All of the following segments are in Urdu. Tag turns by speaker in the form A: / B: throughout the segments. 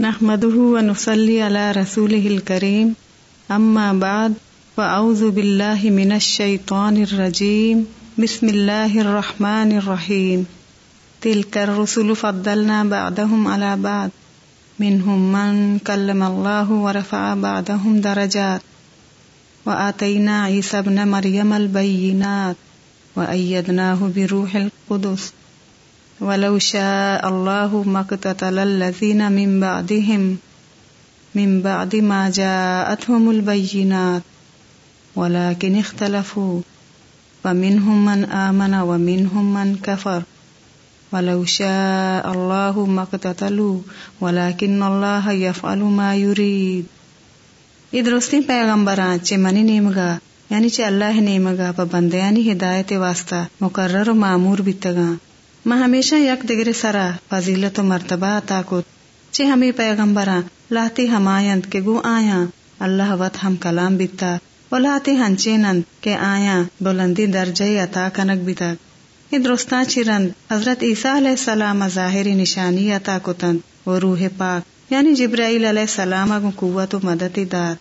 A: نحمده ونصلي على رسوله الكريم. أما بعد، فأعوذ بالله من الشيطان الرجيم. بسم الله الرحمن الرحيم. تلك الرسل فضلنا بعدهم على بعد منهم من كلم الله ورفع بعدهم درجات. وآتينا عيسى ابن مريم البينات. وأيدناه بروح القدس. ولو شاء الله ما اقتتل الذين من بعدهم من بعد ما جاءتهم البينات، ولكن اختلفوا. فمنهم من آمن ومنهم من كفر. ولو شاء الله ما اقتتلوا، ولكن الله يفعل ما يريد. یہ درستی پیغمبراں چے منی نیمگا یعنی چے اللہ نیمگا پا بندیانی ہدایت واسطہ مقرر و معمور بیتگاں ما ہمیشہ یک دگر سرا فضیلت و مرتبہ عطا کت چے ہمیں پیغمبراں لاتی ہمایند کے گو آیا اللہ وط ہم کلام بیتا۔ و لاتی ہنچینند کے آیا بلندی درجہ عطا کنک بیتک یہ درستان چرند حضرت عیسیٰ علیہ السلام ظاہری نشانی عطا کتند۔ و روح پاک یعنی جبرائیل علیہ السلام اگو قوت و مدد داد۔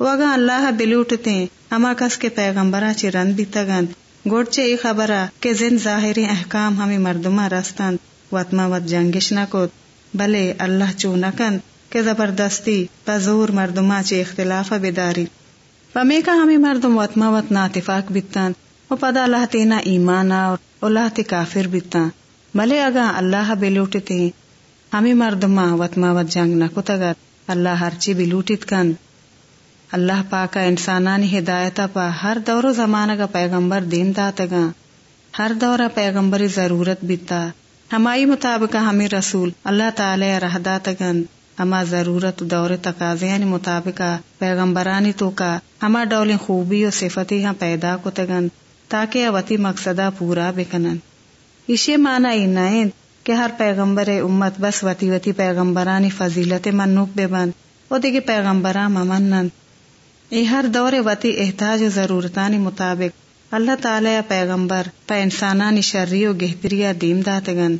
A: و اگا اللہ بلوٹتے اما کس کے پیغمبرہ چرند بیتگند گوڑچے ای خبرہ کہ زن ظاہری احکام ہمیں مردمہ رستند وطما وط جنگش نکوت بلے اللہ چو نکند کہ زبردستی پزور مردمہ چے اختلاف بداری۔ پمی کا ہمیں مردم وطما وط ناتفاق بیتان و پدا اللہ تینا ایمانا اور اللہ تی کافر بیتان بلے اگا اللہ بلوٹتے ہمیں مردمہ وطما وط جنگ نکوتگت اللہ ہرچی بلوٹت کند۔ اللہ پاکا انسانانی ہدایتا پا ہر دور و زمانہ کا پیغمبر دین داتگا ہر دورہ پیغمبری ضرورت بیتا۔ ہمائی مطابق ہمیں رسول اللہ تعالی رہ داتگن ہما ضرورت دور تقاضیانی مطابق پیغمبرانی تو کا۔ ہما ڈول خوبی و صفتی ہاں پیدا کو تگن تاکہ اوتی مقصدہ پورا بکنن۔ اسی معنی نائن کہ ہر پیغمبر امت بس وتی وتی پیغمبرانی فضیلت منوک بے بند وہ دیکھ پیغمبران ممنن۔ ای ہر دور وتی احتاج و ضرورتانی مطابق اللہ تعالی پیغمبر پا انسانانی شرری و گہتریا دیم داتگن۔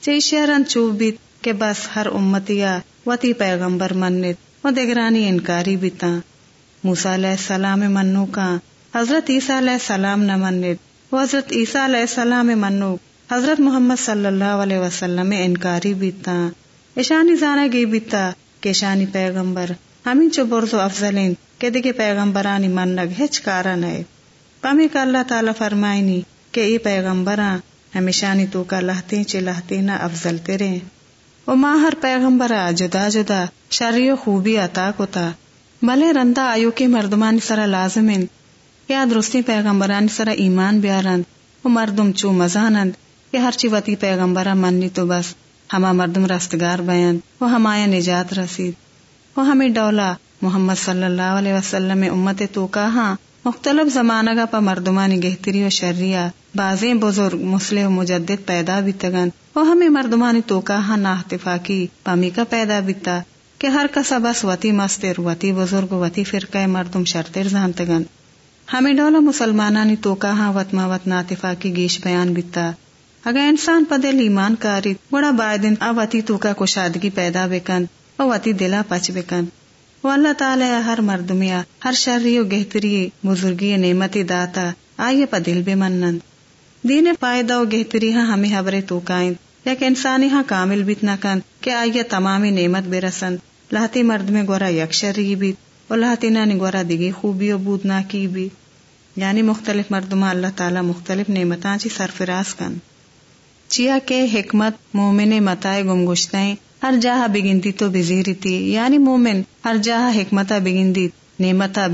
A: چی شہرن چوب بیت کہ بس ہر امتیا وتی پیغمبر منت و دگرانی انکاری بیتا۔ موسیٰ علیہ السلام منو کا۔ حضرت عیسیٰ علیہ السلام نہ منت و حضرت عیسیٰ علیہ السلام منو۔ حضرت محمد صلی اللہ علیہ وسلم انکاری بیتا۔ اشانی زانا گی بیتا کہ شانی پیغمبر ہمیں چو برزو افضلین، کہ دیکھے پیغمبرانی منگ ہچ کارا نئے۔ پمی کا اللہ تعالی فرمائنی کہ ای پیغمبراں ہمیشانی تو کا لہتے چے لہتے نہ افضل تیرے۔ و ماں ہر پیغمبرا جدا جدا شری و خوبی عطا کو تا بلے رندا آیو کے مردمانی سرا لازمن یا درستی پیغمبرانی سرا ایمان بیارند۔ و مردم چو مزانند۔ کہ ہر چی وتی پیغمبرا مننی تو بس ہما مردم رستگار بیان۔ و ہمایا نجات رسید۔ و ہمیں ڈولا۔ محمد صلی اللہ علیہ وسلم امت تو کہاں مختلف زمانہ کا پا مردمانی گہتری و شریا بازیں بزرگ، مسلح و مجدد پیدا بیتگن۔ و ہمیں مردمانی تو کہاں ناحتفاقی پامی کا پیدا بیتا، کہ ہر کسا بس وتی مستر، وتی بزرگ، وتی فرقہ مردم شرطر زانتگن۔ ہمیں ڈولا مسلمانانی تو کہاں وطما وط ناتفاقی گیش بیان بیتا۔ اگر انسان پدل ایمان کاری، بڑا بائدن اوتی تو کا کشادگی پیدا بکن و وتی دلا پچ بکن وہ اللہ تعالی ہر مردمیا ہر شرری و گہتری بزرگی نعمتی داتا آئیے پا دل بے منند دین فائدہ و گہتری ہاں ہمیں حبر تو کائند یا کہ انسانی ہاں کامل بیت نہ کہ آئیے تمامی نعمت بے رسند لہتی مرد میں گورا یک شرری بیت و لہتی نانی گورا دگی خوبی و بود نہ کی بھی یعنی مختلف مردمہ اللہ تعالی مختلف نعمتاں چی سرفراز کن چیا کے حکمت مومن متائے گمگشتیں ہر جاہا بگندی أرجاها بجنديتو تی یعنی مؤمن ہر أرجاها حكمتا بجنديت نعمتا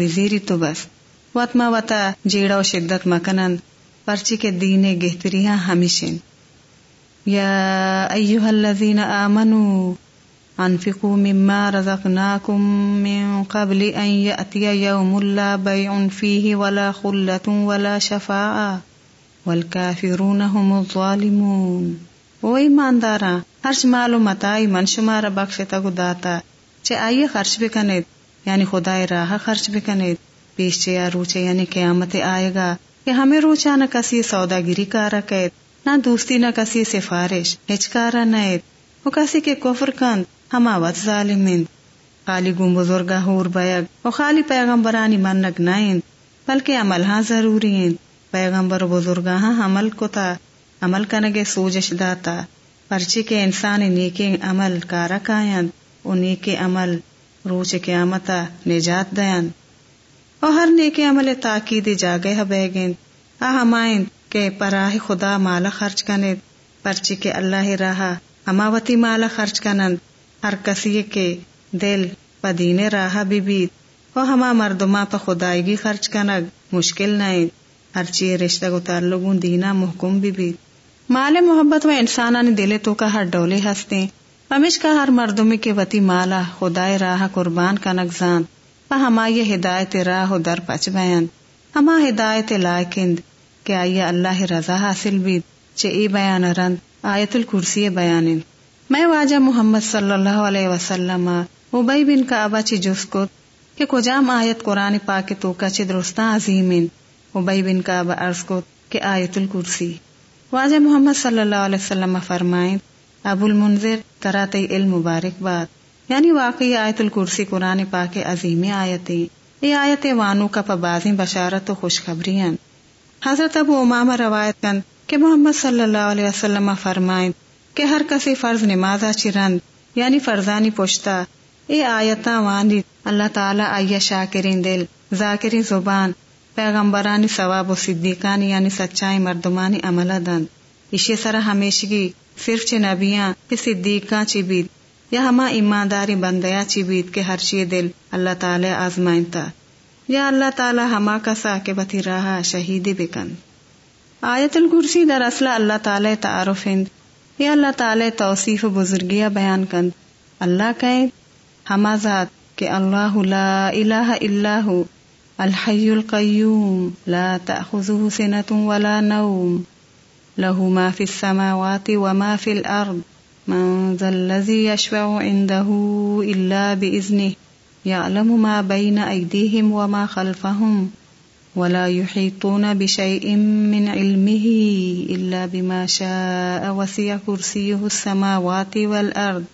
A: تو بس واتما وتا جیڑا و شدت مکنن پرچی کے دینے گہتریاں ہمیشن یا ایوہ الذين آمنو أنفقوا مما رزقناكم من قبل أن يأتي يوم لا بيع فيه ولا خلة ولا شفاعة والكافرون هم الظالمون وإيمان دارا ہرچ مال و متائی من شمار بخش تگو داتا۔ چے آئیے خرچ بھی کنید یعنی خدا راہ خرچ بھی کنید۔ پیش چے یا روچے یعنی قیامت آئے گا کہ ہمیں روچا نہ کسی سودا گیری کا رکھت نہ دوستی نہ کسی سفارش ہچکارا نیت وہ کسی کے کفر کند ہما وت ظالمین خالی گم بزرگا ہور بیگ و خالی پیغمبرانی منگ نائند بلکہ عمل ہاں ضروری ہیں پیغمبر بزرگا ہاں عمل کو تا عمل کنگے سوجش داتا۔ پرچی کے انسان نیکی عمل کارا کائند و نیکی عمل روچ قیامتا نجات دیند اور ہر نیکی عمل تاکید جاگے بیگند آ ہمائند کہ پراہ خدا مالا خرچ کنید۔ پرچی کے اللہ راہا ہماوتی مالا خرچ کنند۔ ہر کسی کے دل پدین راہا بھی بیت اور ہما مردما پا خدائیگی خرچ کنگ، مشکل نہیں ہر چیز رشتہ کو تعلق دینا محکم بھی بیت مال محبت و انسان دل تو کا ہر ڈولے ہستے۔ ہمیش کا ہر مردمی کے وتی مالا، خدائے راہ قربان کا نقصان ہما یہ ہدایت راہ در پچ بیان۔ ہما ہدایت لائکند کہ آئیے اللہ رضا حاصل بھی ای بیان رند، آیت الکرسی بیان میں واجہ محمد صلی اللہ علیہ وسلم ابئی بن کا ابا چی جس کو کہ کجام آیت قرآن پاک تو کا چی درستان عظیم ابئی بن کا ابا عرض کو کہ آیت الکرسی۔ واجہ محمد صلی اللہ علیہ وسلم فرمائیں، ابو المنظر تراتی علم مبارک بات یعنی واقعی آیت الکرسی قرآن پاک عظیم آیتیں یہ آیت وانو کا پبازی بشارت و خوشخبری ہیں۔ حضرت ابو امام روایت کن کہ محمد صلی اللہ علیہ وسلم فرمائیں کہ ہر کسی فرض نمازا چرند یعنی فرزانی پوشتا اے آیتا وانی اللہ تعالی آیا شاکرین دل ذاکری زبان پیغمبرانی ثواب و صدیقانی یعنی سچائی مردمانی عمل دند اسی سرا ہمیشگی صرف چھ نبیاں صدیقاں چی بید۔ یا ہما ایمانداری بندیا چی بید کے ہر چی دل اللہ تعالی آزمائنتا۔ یا اللہ تعالی ہما کسا کے بتی رہا شہیدی بکن۔ آیت الکرسی در اصلہ اللہ تعالی تعارف ہند۔ یا اللہ تعالی توصیف بزرگیا بیان کند۔ اللہ کہیں ہما ذات کہ اللہ لا الہ الا ہو الحی القیوم لا تأخذه سنة ولا نوم. له ما في السماوات وما في الأرض. من ذا الذي يشفع عنده إلا بإذنه يعلم ما بين أيديهم وما خلفهم. ولا يحيطون بشيء من علمه إلا بما شاء وسع كرسيه السماوات والأرض.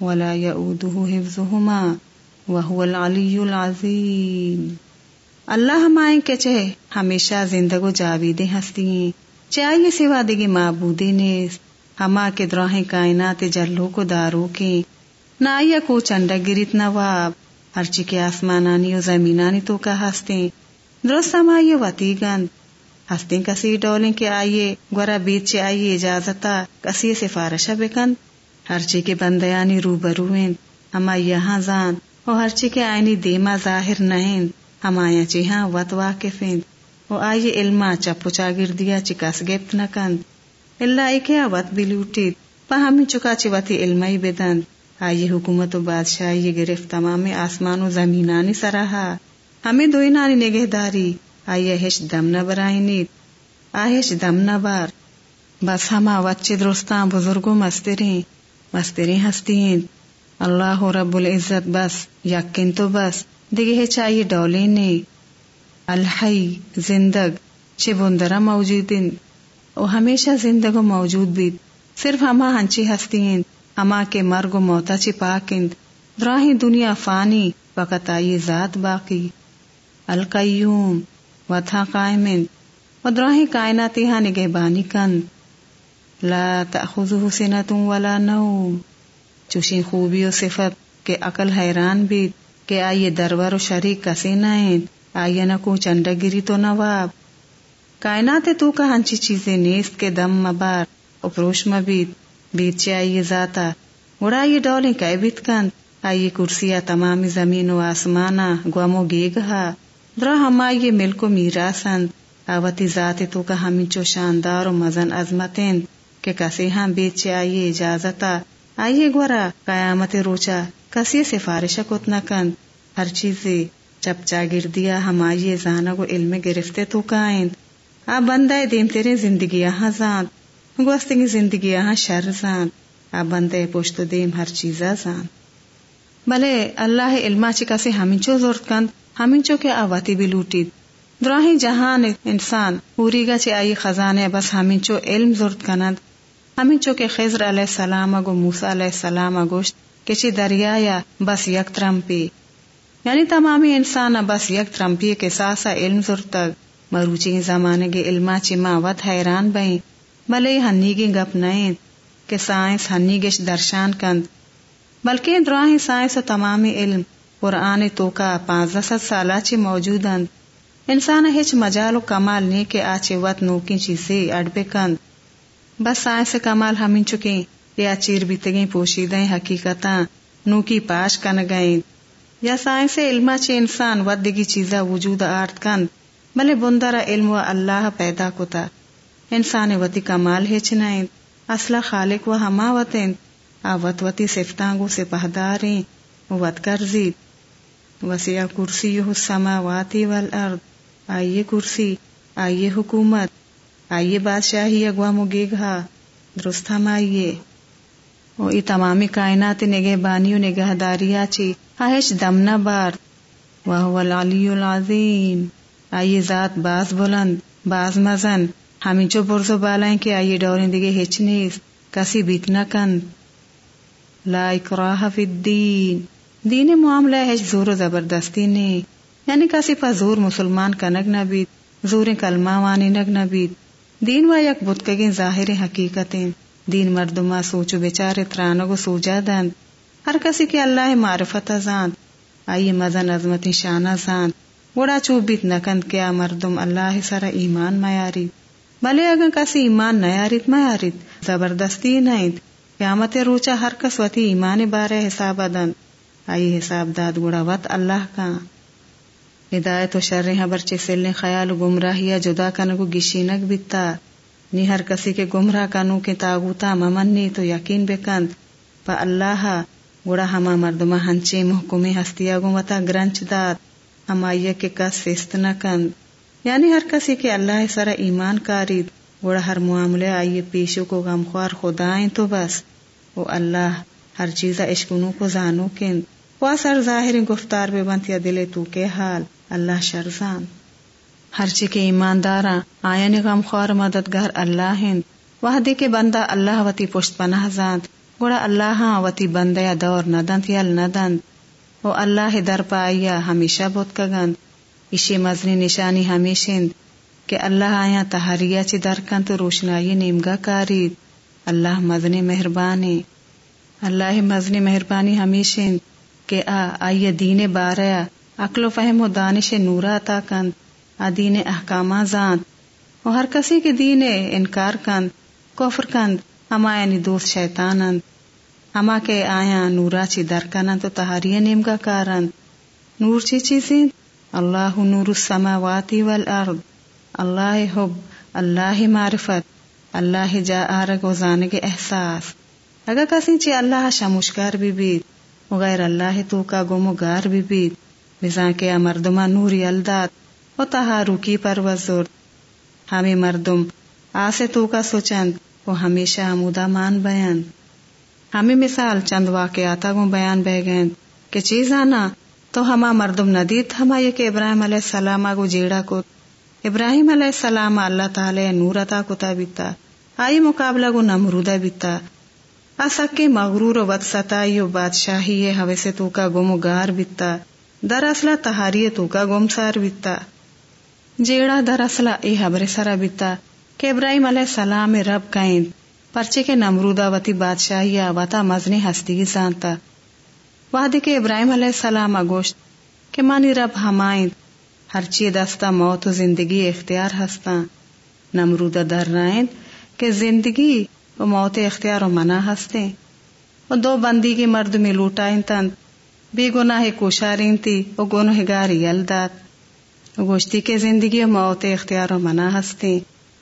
A: ولا يؤوده حفظهما وهو العلي العظيم. اللہ ہمائیں کے چہے ہمیشہ زندگو جاویدے ہستی چاہیے سوا دگی معبودی نے ہما کے دروہیں کائنات جلو کو دارو کی نہ کو چنڈا گریت نواب ہرچی کے آسمانانی و زمینانی تو کا ہستے درست ہم آئیے وتی گند۔ ہستے کسی ڈولیں کے آئیے، گورا بیچ چے آئیے اجازتا کسی سفارشہ بکند ہرچی کے بندیانی رو بروین ہما یہاں زان۔ اور ہرچی کے آئینی دیما ظاہر نہیں ہم آیا چی ہاں وط واقفین او آئیے علما چپو چاگر دیا چی کس گپت نکند اللہ ایک وط بھی پا ہمیں چکا چی وطی علمائی بدند۔ آئیے حکومت و بادشاہی گرفت تمام آسمان و زمینانی سراہا۔ ہمیں دوئی نانی نگہ داری آئیے ہش دم نہ برائنی آہش دم نہ بار۔ بس ہما وچے درستان بزرگو مسترین مسترین ہستین اللہ رب العزت بس، یقین تو بس۔ دیگه چاہیے ڈولے الحی، زندگ چھ بندرا موجودین او ہمیشہ زندگو موجود بھی۔ صرف ہما ہنچی ہستین اما کے مرگ و موتا چی پاکند دراہی دنیا فانی، وقت آئی ذات باقی۔ القیوم و تھا قائمند و دراہی کائناتی ہاں نگہ بانی کند لا تأخذه سنة ولا نوم۔ چوشی خوبی و صفت کے عقل حیران بھی۔ کہ آئیے دربر و شریک کسی نائیں آئیے نہ کو چنڈا گری تو نواب۔ کائنات تو کا ہنچی چیزیں نیست کے دم مبار۔ اپروش مبید۔ بیت چے آئیے ذاتا اڑا یہ ڈولیں کئے بیت کند۔ آئیے کرسیا تمامی زمین و آسمانا گوامو گے گہا درا ہم آئیے ملکو میراسند آوتی ذات تو کا ہمیں چو شاندار و مزن عظمتیں۔ کہ کسی ہاں بیت چے آئیے اجازتا آئیے گورا۔ قیامت روچا کسی سفارش کت کند۔ ہر چیز چپچا گردیا ہم آئیے زانا کو علم گرفتے تو کائند۔ آ بندہ دیم تیرے زندگی یہاں زانت گوستگی زندگی یہاں شر زان۔ آ بندے پوشت دیم ہر چیز زان۔ بلے اللہ علما چکا سے ہمینچو زورت کند۔ ہمینچو کے آواتی بھی لوٹید دراہی جہان انسان پوری گا چی آئی خزانے، بس ہمینچو علم زورت کند۔ ہمینچو کے خضر علیہ السلام اگو موسیٰ علیہ السلام اگوشت کچی دریا یا بس یک ترمپی یعنی تمامی انسان بس یک ترمپی کے ساسا علم زرتگ مروچی زمانے کے علما چما وت حیران بئیں۔ بلے ہنی گی گپ نئیں کہ سائنس ہنی گش درشان کند۔ بلکہ دراہی سائنس و تمامی علم قرآن تو کا پانزدہ ست سالہ چی موجود اند انسان ہچ مجال و کمال نے کے آچے وط نوکی چیزیں اڈ بے کند بس سائنس کمال ہمیں چکیں۔ یا چیر بیتگیں پوشیدیں حقیقتاں نوکی پاش کن گئیں۔ یا سائنس علما چے انسان ودگی چیزا وجود آرت کند بلے بندر علم و اللہ پیدا کتا انسان وتی کمال ہچ نائیں اصلا خالق و ہما وطن آوت وتی سفتانگو سے پہداریں وط کرزید وسیع کرسی السماواتی والارض۔ آئیے کرسی، آئیے حکومت۔ آئیے بادشاہی اگوام و گیگھا۔ درست ہم آئیے۔ وہ ای تمامی کائنات نگہ بانیو نگہ داریا چی آہش دمنا بار وہ العلی العظیم۔ آئیے ذات باز بلند، باز مزن۔ ہمیں جو برزو بالائیں کہ آئیے ڈوریں دیگے ہچنیس کسی بیتنا کن لا اکراہ فی الدین۔ دین معاملہ ہے زور و زبردستی نے یعنی کسی پا زور مسلمان کنگ نہ بیت زور کلمہ وانی نگ نہ بیت دین و یک بتکگیں ظاہر حقیقتیں۔ دین مردما سوچو بیچارے ترانگو سوجا دند ہر کسی کے اللہ معرفت زاند آئیے مزن عظمت شانہ زاند گوڑا چوبیت نکند کیا مردم اللہ سر ایمان میاری بلے اگر کسی ایمان نیاریت میاریت زبردستی نہیں قیامت روچا ہر کس وتی ایمان بارے حساب دند آئی حساب داد گوڑا وط اللہ کا۔ ہدایت و شر حبر چلنے خیال گمراہیا جدا کنگو گشینک بیتا نی ہر کسی کے گمراہ کنو کے تاغوتا ممنی تو یقین بکند پا اللہ گوڑا ہما مردما ہنچے محکمی ہستیا گمتا گرنچ داد۔ ہما یہ کے کس سست نہ کند یعنی ہر کسی کے اللہ سر ایمان کارید۔ گوڑا ہر معاملے آئیے پیشو کو غمخوار خدائیں تو بس۔ وہ اللہ ہر چیزا عشقنو کو زانو کند۔ وہ سر ظاہر گفتار بے بنت یا دلے تو کے حال۔ اللہ شرزان ہر چی کے ایماندار آیا غم خوار مددگار اللہ ہند۔ وحدی کے بندہ اللہ وتی پشت پناہ زاند۔ گوڑا اللہ ہاں وتی بندیا دور ندند یل ندند۔ وہ اللہ در پایا ہمیشہ بہت کگند۔ اشی مزنی نشانی ہمیشند کہ اللہ آیا تہاریا چی در تو روشنائی نیمگا کارید۔ اللہ مزنی مہربانی۔ اللہ مزنی مہربانی ہمیشند کہ آ آئیے دین باریا۔ عقل و فہم و دانش نورا تا کند۔ دین احکامات زانت و ہر کسی کے دین انکار کند، کفر کند ہما یعنی دوست شیطانند ہما کے آیا نورا چی در کنند تو تہاری نیم کا کارند نور چی چیزیں؟ اللہ نور السماواتی والارض۔ اللہ حب، اللہ معرفت۔ اللہ جا آرگ و زانگ احساس۔ اگر کسی چی اللہ شموشکار بھی بیت غیر اللہ تو کا گم و گار بھی بیت۔ بزا کے مردما نوری الداد۔ و تہارو کی پر وزر ہمیں مردم آسے تو کا سوچند، وہ ہمیشہ عمودہ مان بیان۔ ہمیں مثال چند واقعات گو بیان بہ گئن کہ چیز آنا تو ہما مردم ندیت ہما یہ کہ ابراہیم علیہ السلام کو جیڑا کو۔ ابراہیم علیہ السلام اللہ تعالی نور عطا کتا بیتا۔ آئی مقابلہ گو نمرودہ بیتا۔ آسک کے مغرور و ستائی و بادشاہی ہوے سے تو کا گم گار بیتا۔ در اصلہ تہاری تو کا گم سار بیتا۔ جیڑا در اصلہ اے حبر سرا بیتا کہ ابراہیم علیہ السلام رب کائن، پرچے کے نمرودا وتی بادشاہی وتا مزنی ہستی زانتا۔ وحدی کے ابراہیم علیہ السلام گوشت کہ مانی رب ہمائیں، ہر چی دستا موت و زندگی اختیار ہستا۔ نمرودا در رائن کہ زندگی و موت اختیار و منع ہستے۔ و دو بندی کی مرد میں لوٹائیں تن، بے گناہ کوشارین تھی و گنہ گاری یلدات گوشتی کے زندگی و موت اختیار و منا ہستے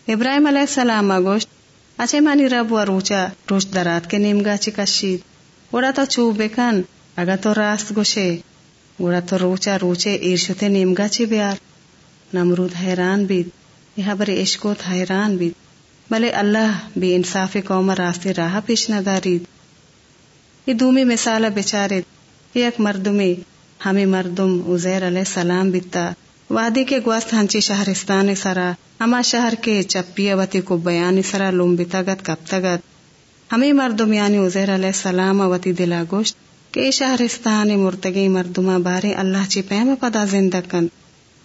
A: ابراہیم علیہ السلام گوشت اچھے مانی رب و روچا روش درات کے نیم گا چکشید گوڑا تو چو بکن، اگا تو راست گوشے۔ گوڑا تو روچا روچے ایرشتے نیم چی بیار۔ نمرود حیران بید، یہ بر عشقوت حیران بید۔ بلے اللہ بے انصاف قوم راستے راہ پیش نہ دارید یہ دومی مثال بچارت ایک مردمی ہمیں مردم عزیر علیہ السلام بیتا۔ وادی کے گوست ہنچی شہرستان سرا ہما شہر کے چپیا وتی کو بیان سرا لومبی تگت، کب تگت۔ ہمیں مردم یعنی عزیر علیہ السلام وتی دلا گوشت کہ شہرستان مردگی مردما بارے اللہ چی پیم پدا زندہ کن۔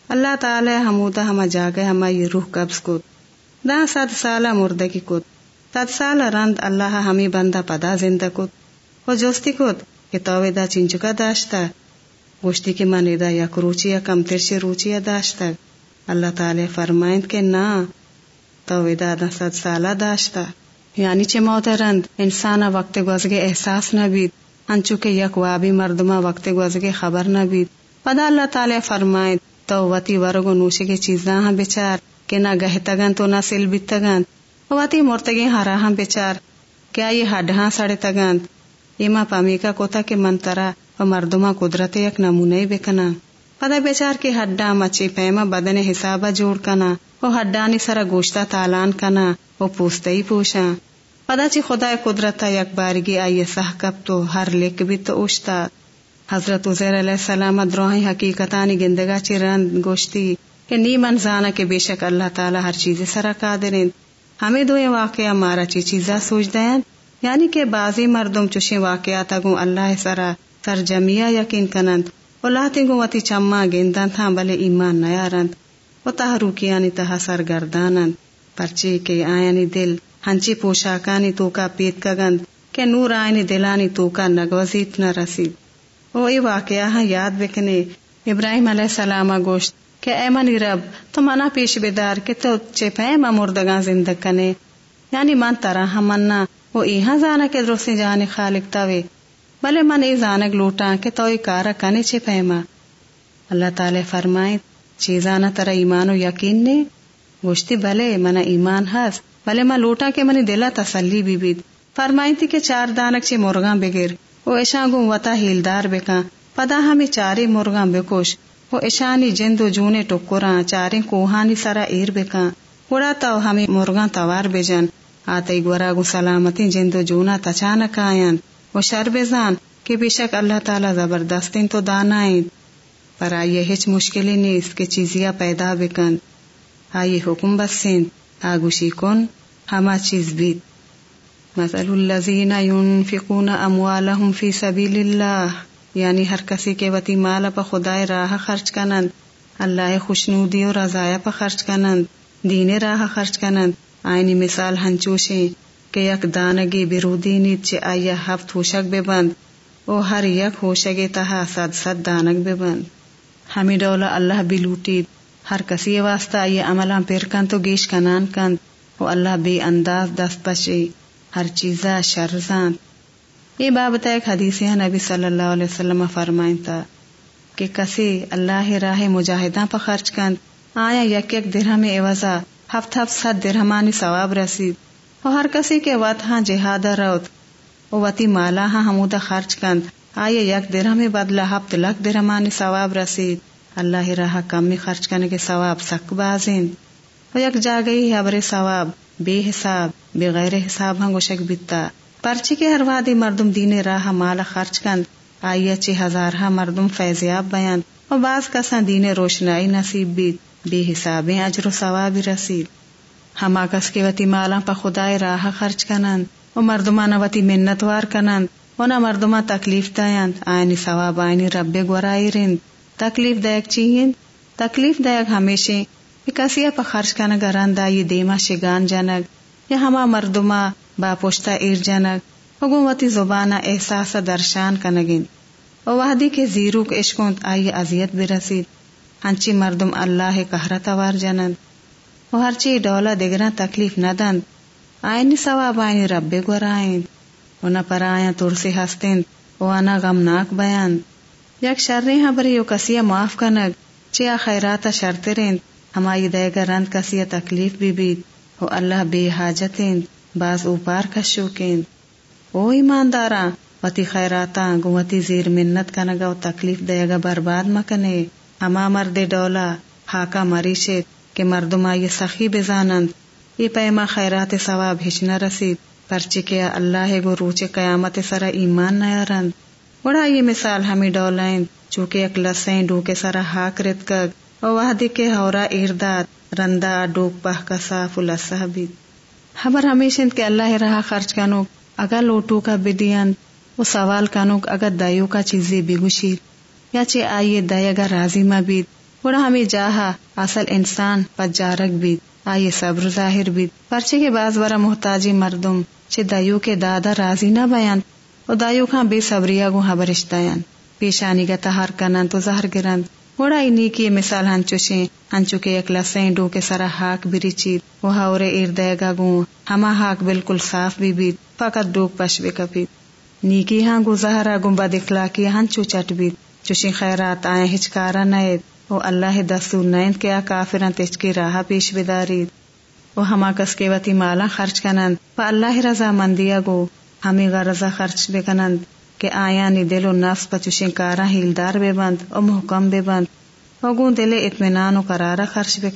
A: اللہ تعالی حمودہ ہما جاگے ہما یہ روح قبض کت۔ دا صد سالہ مردگی کت۔ صد سالہ رند اللہ ہمی بندہ پدا زندہ کت۔ و جوستی کت کہ توے دا چنچکا داشتا گوشتی کے من دا یا کروچی یا کم ترشی روچی داشتا۔ اللہ تعالی فرمائند کہ نا، توے دا صد سالہ داشتا۔ یعنی چے موت رند انسانا وقت گوزگے احساس نہ بیت انچو کے یک وابی مردما وقت گوزگے خبر نہ بیت پدا اللہ تعالی فرمائے تو وتی ورگو نوشے کے چیزاں ہاں بیچار کہ نہ گہ تگن تو نہ سل بیت تگن۔ وتی مرتگے ہرا ہاں بیچار کیا یہ ہڈ ہاں سڑے تگن۔ ایما پامی کا کوتا کے منترا و مردما قدرت یک نمونہ بکنا پدا بیچار کے ہڈا مچی پیما بدن حسابہ جوڑ کنا وہ ہڈانی سرا گوشتا تالان کنا وہ پوستے ہی پوشا۔ پدا چی خدا قدرت یک بارگی آئی سہ کب تو ہر لک بھی تو اوشتا۔ حضرت عزیر علیہ السلام دروہی حقیقتانی گندگا چی رند گوشتی کہ نی من زانا کے بے شک اللہ تعالی ہر چیز سرا قادرین۔ ہمیں دو واقعہ مارا چی چیزا سوچ دین؟ یعنی کہ بازی مردم چوشے واقعات اگوں اللہ سرا سر جمیا یقین کنند. و لاتی گو وتی چما گندن تھا بلے ایمان نیارند. و تحروکیانی تہا سر گردانند پرچی کے آیانی دل، ہنچی پوشاکانی تو کا پیت کا گند کہ نور آئینی دلانی تو کا نگوزیت نہ رسید او ای واقعہ ہاں یاد بکنے، ابراہیم علیہ السلام گوشت کہ اے منی رب، تو منا پیش بیدار کہ تو چپے ما مردگاں زندگ کنے. یعنی من ترا ہم مننا وہ ایہاں زانا کے درستی جانے خالق تاوے. بلے من ای زانگ لوٹا کہ تو ای کارا کنے چپے ما اللہ تعالی فرمائے چیزانا ترا ایمان و یقین نے۔ گوشتی بلے منا ایمان ہست، بھلے ماں لوٹا کے منی دلا تسلی بھی بید۔ فرمائی تھی کہ چار دانک چی مرغاں بگیر۔ وہ ایشاں گو وطا ہیلدار بکا پدا ہمیں چاری مرغاں بکوش۔ وہ ایشانی جندو جونے ٹکراں چاریں کوہانی سرا ایر بکا گڑا تو ہمیں مرغاں توار بجن۔ آتے گورا گو سلامتی جندو جونا تچانک آئین وہ شر بزان کہ بے شک اللہ تعالی زبردستین تو دانائیں پر آئیے ہچ مشکلی نیست کہ چیزیا پیدا بکن۔ آئیے، حکم بسین۔ آگوشی کن، ہما چیز بیت مثل الذین ينفقون اموالهم فی سبیل اللہ۔ یعنی ہر کسی کے وتی مال پا خدای راہ خرچ کنند۔ اللہ خوشنودی اور رضایا پا خرچ کنند۔ دین راہ خرچ کنند۔ آئینی مثال ہنچوشیں کہ یک دانگی برودی نیت چے آیا ہفت ہوشک بے بند، او ہر یک ہوشگے تہا صد صد دانگ بے بند۔ ہمیں ڈولا اللہ بھی ہر کسی واسطہ یہ عملہ پھر کن تو گیش کنان کن وہ اللہ بے انداز دست پشے ہر چیزا شرزان یہ بابت ایک حدیث ہے، نبی صلی اللہ علیہ وسلم فرمائن تھا کہ کسی اللہ راہ مجاہداں پر خرچ کن آیا یک یک درہم عوضا ہفت ہفت ست درہمانی ثواب رسید۔ ہر کسی کے وط ہاں جہاد روت۔ او وتی مالا ہاں حمودہ خرچ کند۔ آیا یک درہم بدلہ، ہفت لک درہمانی ثواب رسید۔ اللہ راہ کمی خرچ کرنے کے ثواب سک بازین۔ و یک جا گئی ابر ثواب، بے حساب، بغیر حساب ہاں گوشک بیتا۔ پرچی کے ہر وادی مردم دین راہ مال خرچ کند۔ آئیے چی ہزار ہاں مردم فیضیاب بیان۔ و بعض کسا دین روشنائی نصیب بیت۔ بے حساب اجر و ثواب رسید۔ ہما کس کے وتی مالا پا خدای راہ خرچ کنند، و مردمان وتی منتوار کنند، و نہ مردما تکلیف دایند آئینی ثواب آئینی رب گورائی رند. تکلیف دائک چیئن تکلیف دائک ہمیشہ کسی پا خرچ کا گراندا یہ دیما شگان جنگ. یا ہما مردما با پوشتا ایر جنگ. حکومتی زبانہ احساس درشان کنگین و وحدی کے زیرو کے عشقوں آئی ازیت برسید. ہنچی مردم اللہ کہرت وار جنند. و ہر چی ڈولا دگرا تکلیف نہ دند آئینی ثواب آئینی رب گورائیں و نہ پر آیا ترسی ہستند و انا غمناک بیان۔ یک شرری ہاں بری یو کسیا معاف کنگ۔ چیا خیرات شرط رین۔ ہمائی دے گا رند کسیا تکلیف بھی بید۔ او اللہ بے حاجت باز اوپار کشو کین۔ او ایماندارا، وتی خیراتا، گوتی زیر منت کنگا و تکلیف دے گا برباد مکنے۔ ہما مرد ڈولا ہاکا مریشت کہ مردم آئی سخی بزانند یہ پیما خیرات ثواب ہچ نہ رسید۔ پرچی کیا اللہ گو روچے قیامت سرا ایمان نیارند بڑا یہ مثال ہمیں ڈولائیں۔ چونکہ اکلسیں ڈوکے سرا ہاک رت کگ۔ اور وہ کے ہورا ارداد رندا ڈوک پہ کا صاف الاسح بھی خبر ہمیشہ کے اللہ رہا خرچ کنو اگر لوٹو کا بدین وہ سوال کنوک اگر دائیو کا چیزیں بگوشید۔ یا چے آئیے دیا گا راضی مبید۔ گوڑا ہمیں جاہا اصل انسان، پجارک بیت آئیے صبر ظاہر بیت پرچے کے بعض برا محتاجی مردم چے دائیو کے دادا راضی نہ بیان و دائیو کھاں بے صبریا گو ہاں حبرشتایان پیشانی کا تہار کنن تو زہر گرند۔ گوڑا انی کی مثال ہنچو شیں ہنچو کے ایک لسیں ڈو کے سرا ہاک بری چیت۔ وہ ہاورے ایردے گا گو ہما ہاک بالکل صاف بھی بیت، فقط ڈوک پش بے کپیت۔ نیکی ہاں گو زہرا گمبا دکھلا کی ہنچو چٹ بیت۔ چوشی خیرات آئیں، ہچکارا نیت وہ اللہ دستور نیند کیا کافران تیچ کی راہ پیش بدارید وہ ہما کس کے وتی مالا خرچ کنند۔ پا اللہ رضا مندیا گو ہمیں غرضا خرچ بے کنند کہ آیا نی دل و نفس پچوشیں کارا ہیلدار بے بند او محکم بے بند۔ وگون دل اطمینان و قرارا خرچ بے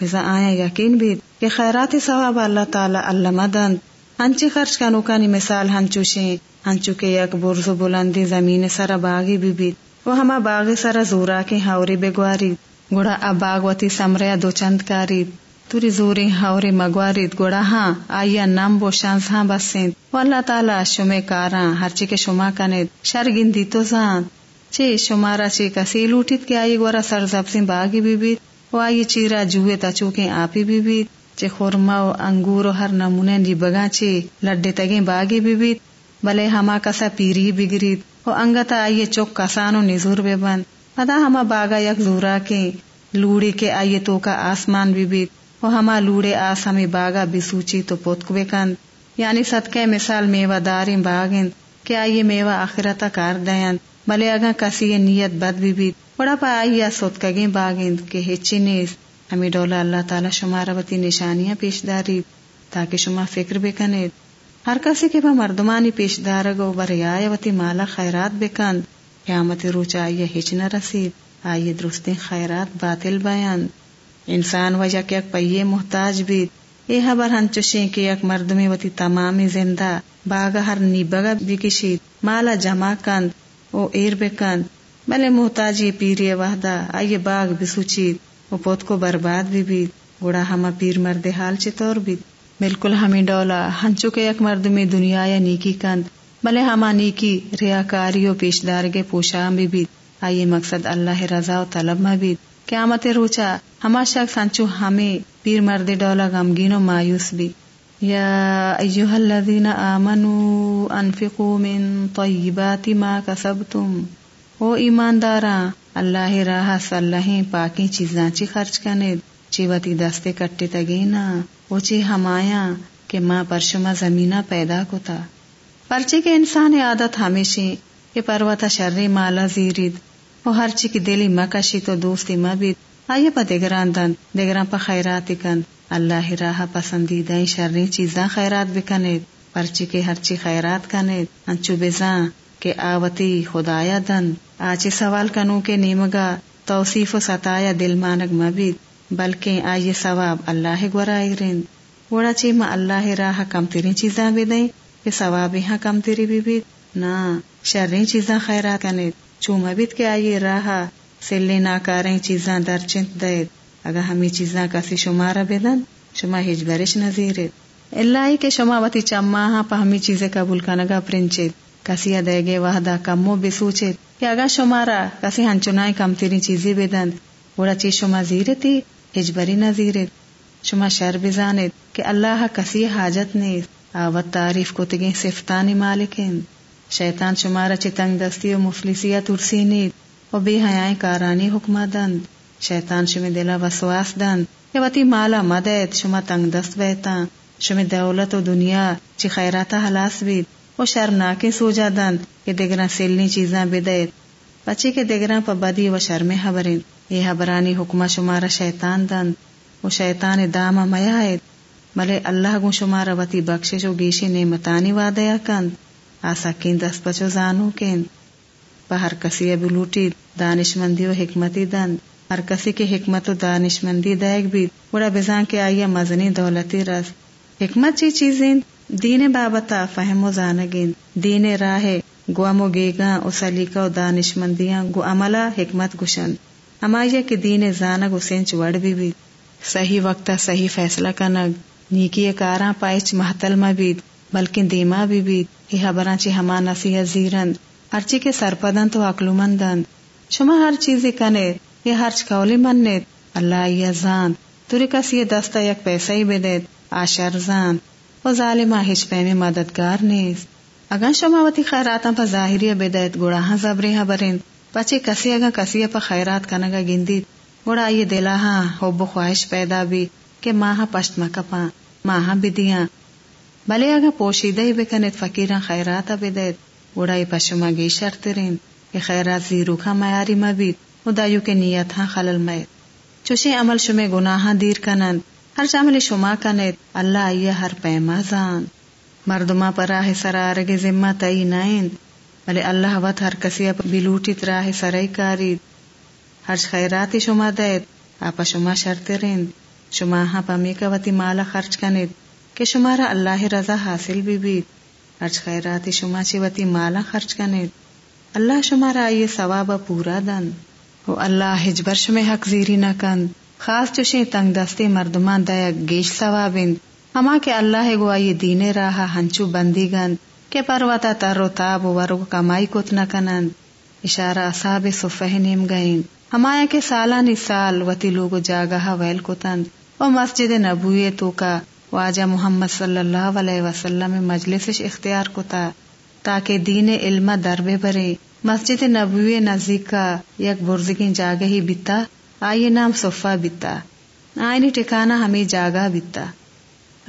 A: بزا آیا یقین بھی کہ خیرات ثواب اللہ تعالی اللہ مدند ہنچی خرچ کا نوکانی مثال ہنچوشیں ہنچو کے یک برز و بلندی زمین سر باغی بھی بیت وہ ہما باغ سر زورا کے ہاوری بے گواری گڑا اب باغوتی سمریا دو چند کاری توری زوری ہاوری مگوارید گوڑا ہاں آئیا نم بو شانس ہاں بسین و اللہ تعالی شمے کاراں ہرچی کے شما کنید شرگن دی تو زان۔ چے شمارا چے کسی لوٹید کے آئی گورا سر زبسیں باغی بی بیت۔ و آئی چیرا جوئے تا چوکیں آپی بی بیت۔ چے خورما و انگور و ہر نمونے نی بگا چے لڈے تگیں باغی بی بیت۔ بلے ہما کسا پیری بگرید و انگتا آئیے چوک کسانو نزور بے بند۔ پدا ہما باغا یک زورا کے لوڑی کے آئیے تو کا آسمان بھی بیت وہ ہما لوڑے آس ہمیں باغا بسوچی تو پوتک کند۔ یعنی صدقے مثال میوہ داریں باغند کیا یہ میوہ آخرتا کار دین بلے اگا کسی یہ نیت بد بھی بیت بڑا پا آئیا سوتکگیں باغند کے ہچی نیز۔ ہمیں ڈولا اللہ تعالی شما ربتی نشانیاں پیش داری۔ تاکہ شما فکر بے کنید ہر کسی کے با مردمانی پیش دارگو بریائے وتی مالا خیرات بکند۔ قیامت روچ آئیے ہچ نہ رسید۔ آئیے خیرات باطل بیان۔ انسان وجہ کے ایک پہیے محتاج بھی۔ اے حبر ہن چشیں کہ ایک مرد میں وتی تمامی زندہ۔ باغ ہر نیبگا بھی کشید۔ مالا جمع کند او ایر بے کند بلے محتاجی پیری وحدہ۔ آئیے باغ بھی سوچید۔ او پوت کو برباد بھی بھی گوڑا ہما پیر مرد حال چطور بھی بالکل ہمیں ڈولا۔ ہنچو کے ایک مرد میں دنیا یا نیکی کند بلے ہما نیکی ریاکاری و پیشدار کے پوشام بھی بھی۔ آئیے مقصد اللہ رضا و طلب میں بھی۔ قیامت روچا۔ ہما شخص ہنچو ہمیں پیر مرد ڈولا غمگین و مایوس بھی۔ یا ایوہ الذین آمنوا انفقوا من طیبات ما کسبتم۔ او ایمانداراں، اللہ راہ صلحیں پاکی چیزاں چی خرچ کنے چی وتی دستے کٹے تگینا۔ او چی ہمایا کہ ماں پرشما زمینہ پیدا کو تھا۔ پرچے کے انسان عادت ہمیشہ کہ پروتا شرری مالا زیرید۔ وہ ہر چی کی دلی مکشی تو دوستی مبید آئیے پا دگران دن، دگران پا خیرات کن۔ اللہ راہ پسندیدہ شرری چیزاں خیرات بکنید پرچی کے ہر چی خیرات کنید۔ انچو بزاں کہ آوتی خدایا دن۔ آچے سوال کنو کے نیمگا توصیف و ستایا دل مانگ مبید۔ بلکہ آئیے ثواب اللہ گورائی رند۔ وڑا چی ما اللہ راہ کم تیری چیزاں بھی دیں، کہ ثواب یہاں کم تیری بھی بید۔ نا شرری چیزاں خیرات کنید۔ چو مبید کے آئیے راہا سلے ناکاریں چیزاں در چنت دید۔ اگر ہمیں چیزاں کسی شمارا بدن، شما ہج برش نظیر اللہ کے شما وتی چما ہاں پا ہمیں چیزیں قبول کنگا پرنچید۔ کسی دے گے وحدہ کمو بسوچید۔ کہ اگر شمارا کسی ہنچنائیں کم تیری چیزیں بدن، وڑا چیز شما زیرتی؟ ہج بری نظیرت شما شر بزاند کہ اللہ کسی حاجت نیست آوت تعریف کو تگیں صفتانی مالکین۔ شیطان شمارا چی تنگ دستی و مفلسیہ ترسی نید۔ و بے حیائیں کارانی حکمہ دند۔ شیطان شمی دلا وسواس دند۔ یا وتی مالا مدد شما تنگ دست بیتا شمی دولت و دنیا چی خیراتا حلاس بید۔ و شرناکی سوجا دند کہ دگران سلنی چیزاں بدید۔ بچی کے دگران پا بدی و شرم حبرین۔ یہ حبرانی حکمہ شمارا شیطان دند و شیطان داما میاید ملے اللہ گو شمارا وتی بخشش و گیشی نعمتانی وعدیا کند۔ آسا کین دست بچو زانو کین پا ہر کسی ابو لوٹی دانش مندی و حکمتی دند ہر کسی کے حکمت و دانش مندی بھی بڑا بزان کے آئیا مزنی دولتی رس حکمت چی چیزیں؟ دین بابتا فہم و زانگین۔ دین راہ گوام و گیگاں و سلیقہ و دانش مندیاں گو عملہ حکمت گشن ہمایا کے دین زانگ و سنچ وڑ بھی بھی۔ صحیح وقتا صحیح فیصلہ کنگ نیکی کاراں پائچ محتل مبید بلکہ دیما بھی بھی۔ یہ حبران چی ہما نصیحت زیرند ہرچی کے سرپدن تو عقل مندند شما ہر چیزی کنے، یہ ہرچ قولی منت اللہ یہ زان، توری کس یہ دستا یک پیسہ ہی بدید۔ آشر زان و ظالمہ ہچ پہ مددگار نیز اگا شما وتی خیراتاں پا ظاہری بدید گوڑا زبری ہاں برین پچی کسی اگا کسی پا خیرات کنگا گندید گوڑا یہ دلا ہاں حب و خواہش پیدا بھی کہ ماہا پشت مکپاں ماہا بھی بدیاں۔ بلے اگا پوشیدہ ہی بکنیت فقیران خیراتا بدید گوڑا یہ پشما گی شرطرین کہ خیرات زیرو کا معیاری مبید ادایو کے نیت ہاں خلل میت چوشی عمل شمے گناہاں دیر کنند۔ ہر چامل شما کنید، اللہ آئیے ہر پیما زان۔ مردما پر راہ سرارگ ذمہ تئی نائند۔ بلے اللہ وط ہر کسی اپ بلوٹیت راہ سرائی کارید ہر خیراتی شما دید آپ شما شرط رند شما ہاں پمی کا وتی مالا خرچ کنید کہ شمارا اللہ رضا حاصل بھی بیت ہر خیراتی شما چی وتی مالا خرچ کنید اللہ شمارا یہ ثواب پورا دن وہ اللہ ہجبر شمے حق زیری نہ کند خاص چوشی تنگ دستی مردمان دیا گیش ثوابند ہما کے اللہ گوا یہ دین راہ ہنچو بندی گند پروتا تر و تاب ورگ کمائی کت نہ کنند۔ اشارہ اصحاب صفح نیم گئیں ہمایا کے سالانی سال وتی لوگ جاگہ ویل کتند۔ و مسجد نبوی تو کا واجہ محمد صلی اللہ علیہ وسلم مجلس اختیار کتا۔ تاکہ دین علم دربے برے۔ مسجد نبوی نزدیک کا یک برزگی جاگہ ہی بتا آئیے نام صفا بتا آئینی ٹھکانا ہمیں جاگا بتا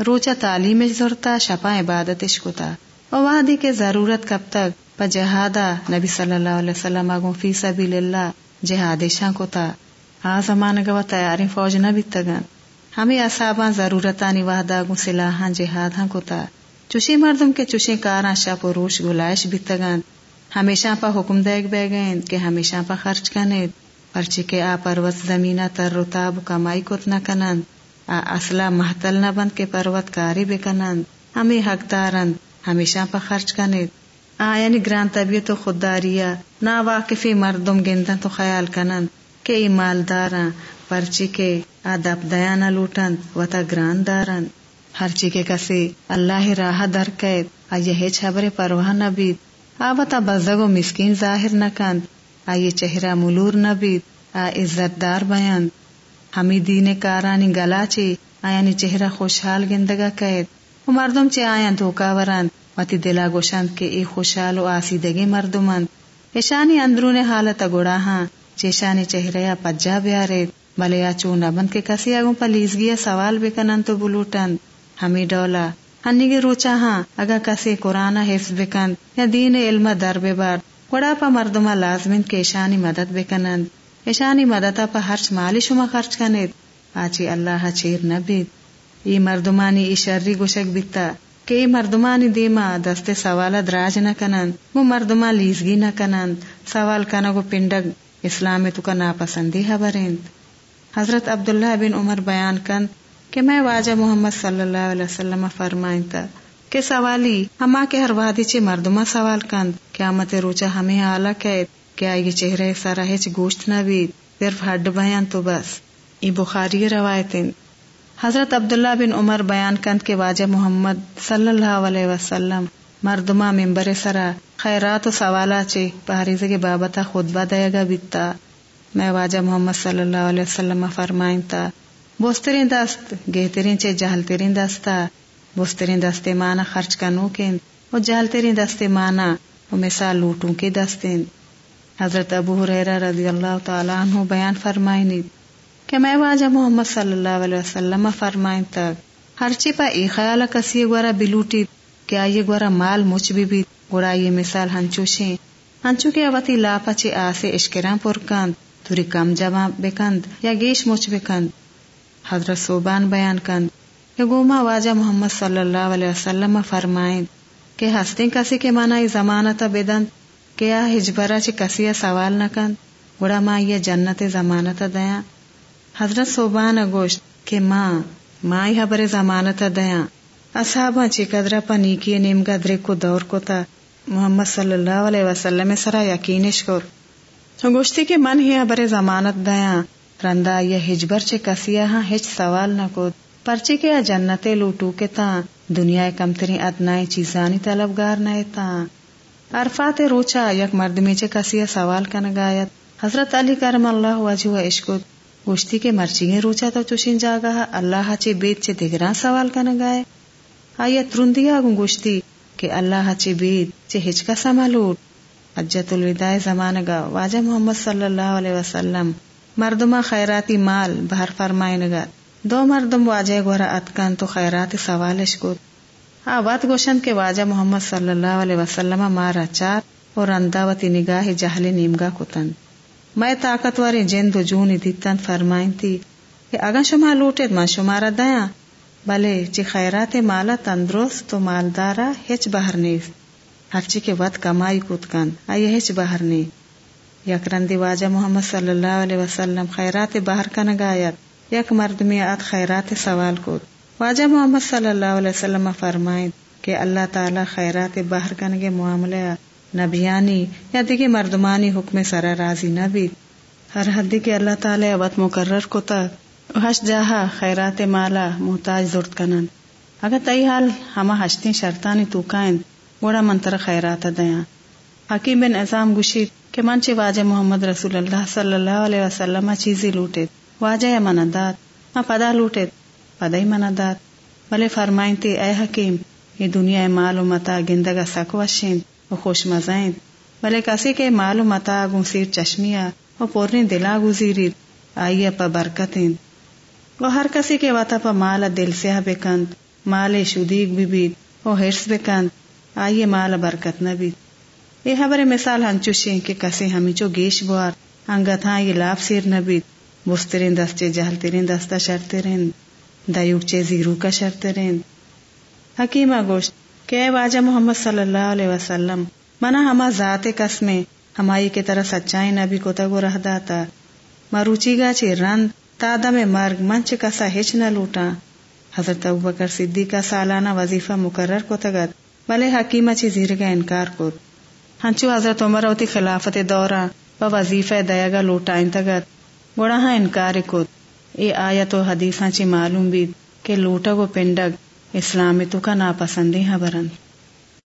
A: روچا تعلیم ضرورتا شپا عبادت کتا۔ وادی کے ضرورت کب تک؟ پ جہادا نبی صلی اللہ علیہ وسلم اگو فی سبیل اللہ جہاد شاہ کتا ہاں زمان گوا تیاری فوج نہ بیتگن ہمیں اصاباں ضرورتانی وحدا گو سلاحاں جہاد ہاں کتا چوشی مردم کے چوشی کاراں شپ و روش، گلائش بیتگن ہمیشہ پا حکم دیکھ بے گئیں کہ ہمیشہ پا خرچ کنید پرچی کے آ پروت زمینہ تر رتاب کمائی کت نہ کنند آ اصلا محتل نہ بند کے پروت کاری بے کنند ہمیں حق دارند ہمیشہ پا خرچ کنید آ یعنی گران طبیعت و خودداریا نا واقفی مردم گندن تو خیال کنند کہ ای مالداراں پرچی کے آ دب دیا نہ لوٹند و تا گران دارند۔ ہر چی کے کسی اللہ راہ در قید آ یہ چھبر پرواہ نہ بیت آبتا بزگ و مسکین ظاہر نہ کند۔ آئیے چہرہ ملور نہ بیت آ، عزت دار بیان۔ ہمیں دین کارانی گلا چی آیانی چہرہ خوشحال گندگا قید۔ و مردم چی آیا دھوکا ورند وتی دلا گوشند کے ای خوشحال و آسیدگی مردمند. ایشانی اندرون حالت گوڑا ہاں چیشانی چہرہ پجا بیارید. بلے یا چون بند کے کسی اگوں پلیزگی سوال بکنن تو بلوٹند. ہمیں ڈولا ہنگی روچا ہاں اگا کسی قرآن حفظ بکند یا دین علم در بار وڑا پا مردما لازمن کے ایشانی مدد بکنند. ایشانی مدد پا ہرچ مالی شما خرچ کنید. آچی اللہ چیر نبید. ای مردمانی ای شری گوشک بیتا کہ ای مردمانی دیما دست سوال دراج نہ کنند وہ مردما لیزگی نہ کنند سوال کنگو پنڈگ اسلام تو کا ناپسندی خبرند حضرت عبداللہ بن عمر بیان کند کہ میں واجہ محمد صلی اللہ علیہ وسلم فرمائیں تا کہ سوالی ہما کے ہر وادی چی مردمہ سوال کند قیامت روچا ہمیں آلہ قید کیا یہ چہرے سارا ہچ گوشت نہ بھی صرف ہڈ بیان تو بس ای بخاری روایتیں حضرت عبداللہ بن عمر بیان کند کے واجہ محمد صلی اللہ علیہ وسلم مردما ممبر سرا، خیرات و سوالا چی پہریز کے بابتا خطبہ دیا گا بیتا۔ میں واجہ محمد صلی اللہ علیہ وسلم فرمائیں تا، بوسترین دست، گہترین چے جہل ترین دستا بوسترین دستے مانا خرچ کنو کن و جہل ترین دستے مانا و مثال لوٹوں کے دستین۔ حضرت ابو حریرہ رضی اللہ تعالیٰ عنہ بیان فرمائنی۔ کہ میں واجہ محمد صلی اللہ علیہ وسلم فرمائن تک ہر چی ای خیال کسی گورا بلوٹی کیا یہ گورا مال مچ بھی بھی گورا یہ مثال ہنچو شیں ہنچو کے اوتی لاپا چی آسے اشکران پر کند، توری کم جمع بکند یا گیش مچ بکند حضرت صوبان بیان کند کہ گوما واجہ محمد صلی اللہ علیہ وسلم فرمائیں کہ ہستے کسی کے مانا زمانت بدن، کیا ہجبرا چی کسی سوال نہ کند۔ گڑا ماں یہ جنت زمانت دیا۔ حضرت صوبان گوشت کہ ماں ماں حبر زمانت دیا اصحابا چی قدرہ پا نیکی نیم گدرے کو دور کو تا محمد صلی اللہ علیہ وسلم سرا یقینش کر۔ گوشتی کے من ہی حبر زمانت دیا رندا یہ ہجبر چے کسیا ہاں ہچ سوال نہ کو پرچی کے جنت لوٹو کے تا دنیا کم تری چیزانی طلبگار نئے تا۔ عرفات روچا یک مرد میچے کسی سوال کن گایت۔ حضرت علی کرم اللہ وجہ و عشقت گوشتی کے مرچی روچا تو چوشین جاگا، اللہ چے بیت چے دگران سوال کن گائے۔ آیا ترندیا گو گوشتی کہ اللہ چے بیت چے ہچکا سما لوٹ۔ حجت الوداع زمان گا، واجہ محمد صلی اللہ علیہ وسلم۔ مردما خیراتی مال بہر فرمائن گا دو مردم واجہ گورا اتکن تو خیرات سوالش کو آوات گوشن کے واجہ محمد صلی اللہ علیہ وسلم مارا چار اور انداوتی نگاہ جہل نیمگا کتن۔ میں طاقتور جند و جون دیتن فرمائن تھی کہ اگا شما لوٹے ما شمارا دیا بلے چی خیرات مالا تندرست تو مالدارا ہچ بہر نیست۔ ہرچی کے وط کمائی کت کن آئی ہچ باہر نی۔ یک رندی واجہ محمد صلی اللہ علیہ وسلم خیرات باہر کن گایت۔ یک مرد میں آت خیرات سوال کت واجہ محمد صلی اللہ علیہ وسلم فرمائیں کہ اللہ تعالی خیرات باہر کن کے معاملے نبیانی یا دیگی مردمانی حکم سرا راضی نبی ہر حدی کے اللہ تعالی وط مقرر کو تک ہش جاہا خیرات مالا محتاج زرد کنن۔ اگر تئی حال ہما ہشتی شرطانی تو کائن، گوڑا منتر خیرات دیا حکیم بن اعظام گشید کہ منچے واجہ محمد رسول اللہ صلی اللہ علیہ وسلم چیزی لوٹے۔ واجہ یا مندات ما ہاں پدا لوٹے پدا ہی مندات بلے فرمائیں تے اے حکیم، یہ دنیا مال و متا گندگا سک وشین و خوش مزائیں بلے کسی کے مال و متا گو سیر چشمیا و پورنی دلا گزیرید آئیے پا برکتیں وہ ہر کسی کے واتا پا مال دل سیاہ بکند، مال شدیگ بھی بید و حرس بکند آئیے مال برکت نبی یہ خبر مثال ہنچوشی کہ کسی ہمیں چو گیش بوار انگت ہاں یہ لاب سیر نبی بسترین دستے جہل ترین دستا شرط رین چے زیرو کا شرط رین حکیمہ گوشت کہ اے واجہ محمد صلی اللہ علیہ وسلم منا ہما ذات قسمیں ہمائی کے طرح سچائی نبی کو تگو رہ داتا؟ مروچی گا چے رند تادم مرگ منچ کسا ہچ نہ لوٹا؟ حضرت ابوبکر صدیقہ سالانہ وظیفہ مقرر کو تگت، بلے حکیمہ چی زیر کا انکار کو ہنچو حضرت عمر ہوتی خلافت دورا و وظیفہ دیا گا لوٹا تگت۔ گوڑا ہاں انکار کو اے آیت و حدیث چی معلوم بھی کہ لوٹا گو پنڈگ۔ اسلامی تو کا ناپسندی ہے برن۔